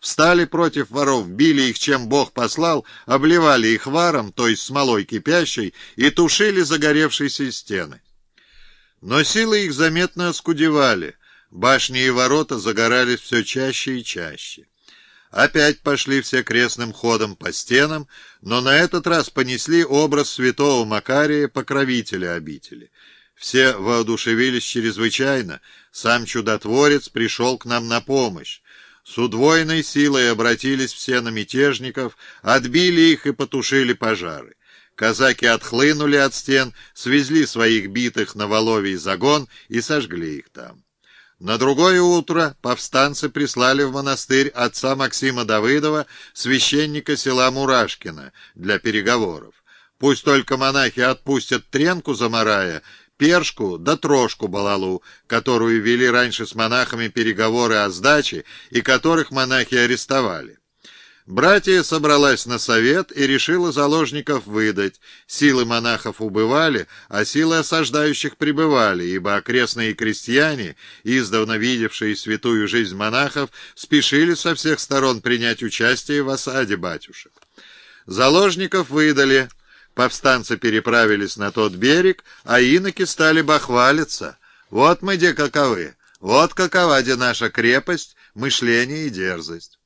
встали против воров, били их, чем Бог послал, обливали их варом, то есть смолой кипящей, и тушили загоревшиеся стены. Но силы их заметно оскудевали, башни и ворота загорались все чаще и чаще. Опять пошли все крестным ходом по стенам, но на этот раз понесли образ святого Макария, покровителя обители. Все воодушевились чрезвычайно, сам чудотворец пришел к нам на помощь. С удвоенной силой обратились все на мятежников, отбили их и потушили пожары. Казаки отхлынули от стен, свезли своих битых на Воловий загон и сожгли их там. На другое утро повстанцы прислали в монастырь отца Максима Давыдова, священника села Мурашкина, для переговоров. Пусть только монахи отпустят тренку замарая, першку да трошку балалу, которую вели раньше с монахами переговоры о сдаче и которых монахи арестовали. Братья собралась на совет и решила заложников выдать. Силы монахов убывали, а силы осаждающих пребывали, ибо окрестные крестьяне, издавна видевшие святую жизнь монахов, спешили со всех сторон принять участие в осаде батюшек. Заложников выдали, повстанцы переправились на тот берег, а иноки стали бахвалиться. Вот мы где каковы, вот какова где наша крепость, мышление и дерзость.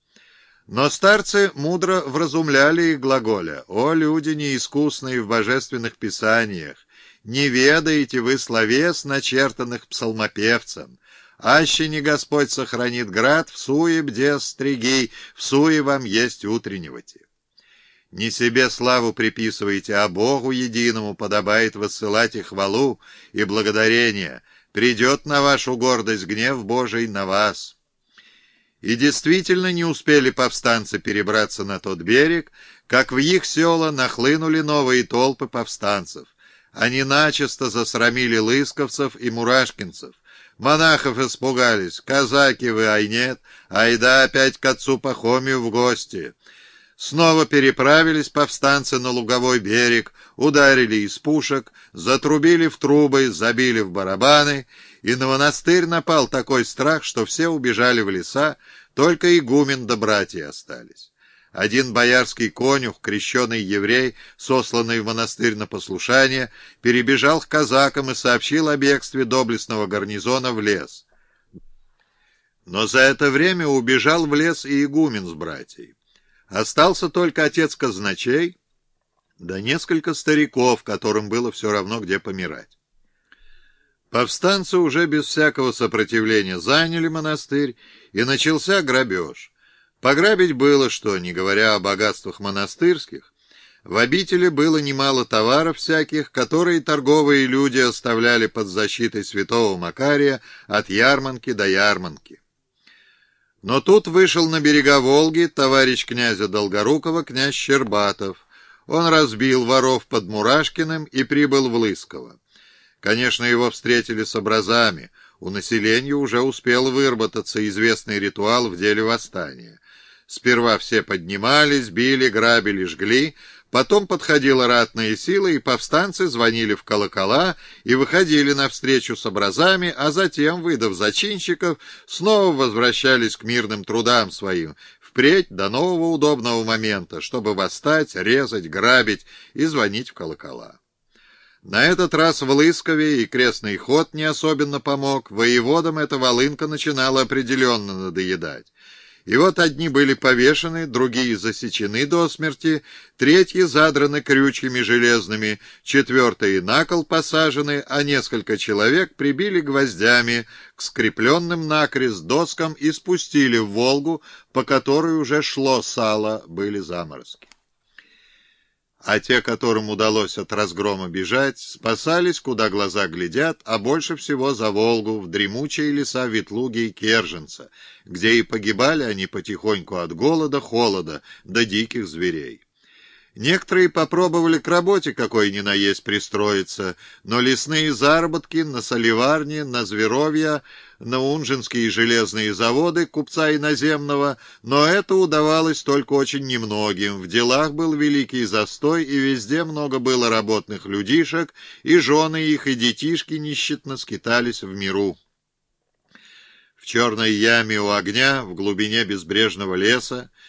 Но старцы мудро вразумляли их глаголя. «О, люди неискусные в божественных писаниях! Не ведаете вы словес, начертанных псалмопевцем! Аще не Господь сохранит град, в суе бде стриги, в суе вам есть утренневати!» Не себе славу приписывайте, а Богу единому подобает высылать и хвалу, и благодарение. Придет на вашу гордость гнев Божий на вас». И действительно не успели повстанцы перебраться на тот берег, как в их села нахлынули новые толпы повстанцев. Они начисто засрамили лысковцев и мурашкинцев. Монахов испугались. Казаки вы, ай нет, айда опять к отцу Пахомию в гости. Снова переправились повстанцы на луговой берег, ударили из пушек, затрубили в трубы, забили в барабаны, и на монастырь напал такой страх, что все убежали в леса, только игумен да братья остались. Один боярский конюх, крещеный еврей, сосланный в монастырь на послушание, перебежал к казакам и сообщил о бегстве доблестного гарнизона в лес. Но за это время убежал в лес и игумен с братьей. Остался только отец казначей, да несколько стариков, которым было все равно, где помирать. Повстанцы уже без всякого сопротивления заняли монастырь, и начался грабеж. Пограбить было что, не говоря о богатствах монастырских. В обители было немало товаров всяких, которые торговые люди оставляли под защитой святого Макария от ярманки до ярманки. Но тут вышел на берега Волги товарищ князя Долгорукова, князь Щербатов. Он разбил воров под Мурашкиным и прибыл в Лысково. Конечно, его встретили с образами. У населения уже успел выработаться известный ритуал в деле восстания. Сперва все поднимались, били, грабили, жгли, Потом подходила ратная сила, и повстанцы звонили в колокола и выходили навстречу с образами, а затем, выдав зачинщиков, снова возвращались к мирным трудам своим, впредь до нового удобного момента, чтобы восстать, резать, грабить и звонить в колокола. На этот раз в Лыскове и крестный ход не особенно помог, воеводам эта волынка начинала определенно надоедать. И вот одни были повешены, другие засечены до смерти, третьи задраны крючьями железными, четвертые на кол посажены, а несколько человек прибили гвоздями к скрепленным накрест доскам и спустили в Волгу, по которой уже шло сало, были заморозки а те, которым удалось от разгрома бежать, спасались, куда глаза глядят, а больше всего за Волгу, в дремучие леса Ветлуги и Керженца, где и погибали они потихоньку от голода, холода да диких зверей. Некоторые попробовали к работе какой ни на есть пристроиться, но лесные заработки на соливарне, на зверовья, на унжинские железные заводы купца иноземного, но это удавалось только очень немногим. В делах был великий застой, и везде много было работных людишек, и жены их, и детишки нищетно скитались в миру. В черной яме у огня, в глубине безбрежного леса,